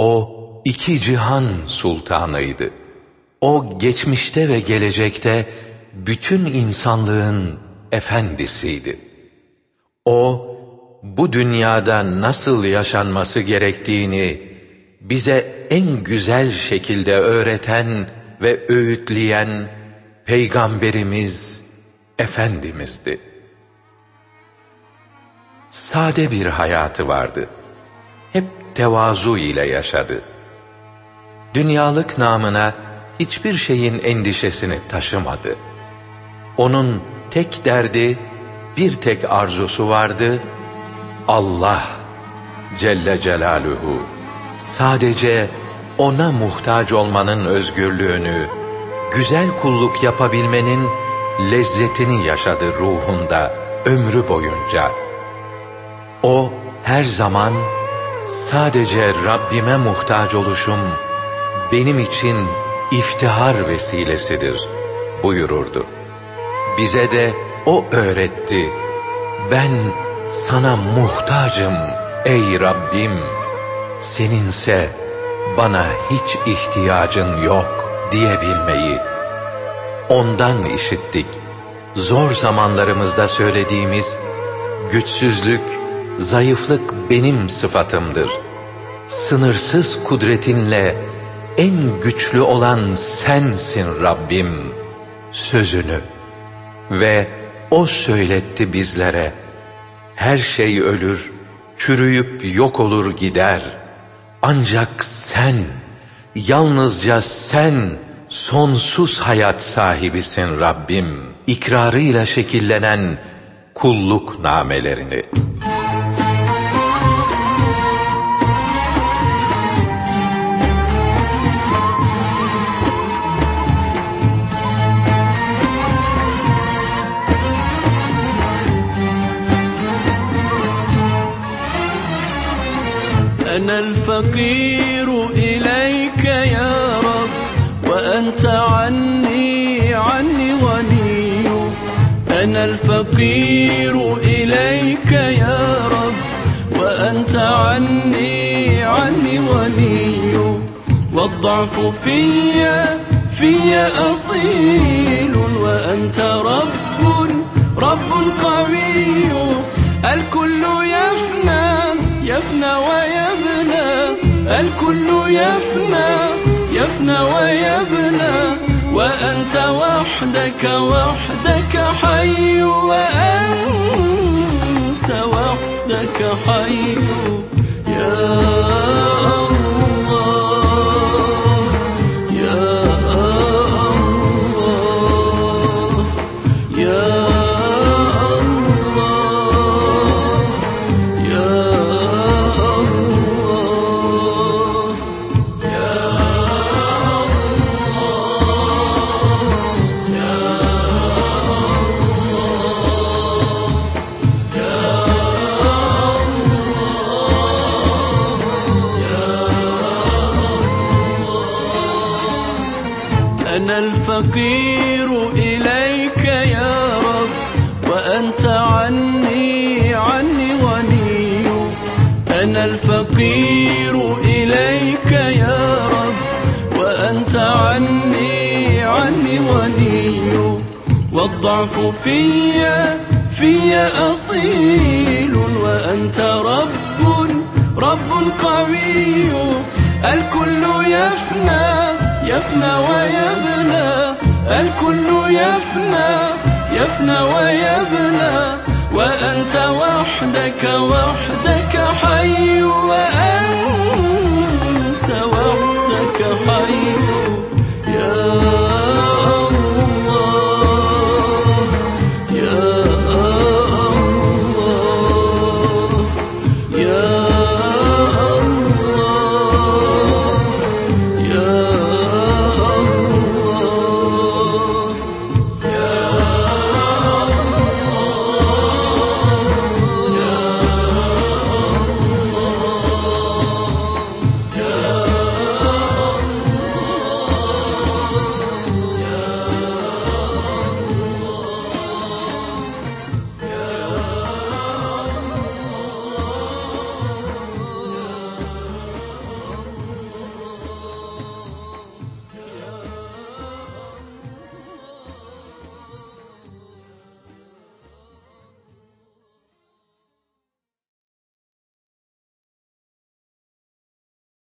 O iki cihan sultanıydı. O geçmişte ve gelecekte bütün insanlığın efendisiydi. O bu dünyada nasıl yaşanması gerektiğini bize en güzel şekilde öğreten ve öğütleyen Peygamberimiz Efendimiz'di. Sade bir hayatı vardı. Hep tevazu ile yaşadı. Dünyalık namına hiçbir şeyin endişesini taşımadı. Onun tek derdi, bir tek arzusu vardı. Allah Celle Celaluhu sadece ona muhtaç olmanın özgürlüğünü, güzel kulluk yapabilmenin lezzetini yaşadı ruhunda ömrü boyunca. O her zaman sadece Rabbime muhtaç oluşum benim için iftihar vesilesidir buyururdu. Bize de o öğretti. Ben sana muhtacım ey Rabbim. Seninse bana hiç ihtiyacın yok diyebilmeyi. Ondan işittik. Zor zamanlarımızda söylediğimiz güçsüzlük, zayıflık benim sıfatımdır. Sınırsız kudretinle en güçlü olan sensin Rabbim sözünü. Ve o söyletti bizlere her şey ölür çürüyüp yok olur gider. Ancak sen yalnızca sen sonsuz hayat sahibisin Rabbim. İkrarıyla şekillenen kulluk namelerini أنا الفقير إليك يا رب وأنت عني عني غني أنا الفقير إليك يا رب وأنت عني عني غني والضعف في في أصيل وأنت رب رب قوي. يفنى يفنى ويبنى وأنت وحدك وحدك حي وأنت وحدك حي. يا الله الفقير إليك يا رب وأنت عني عني غني. أنا الفقير إليك يا رب وأنت عني عني غني. والضعف في في أصيل وأنت رب رب قوي. الكل يفنى يفنى ويبنى الكل يفنى. يفنى ويبنى وأنت وحدك وحدك حي وأنت وحدك حي.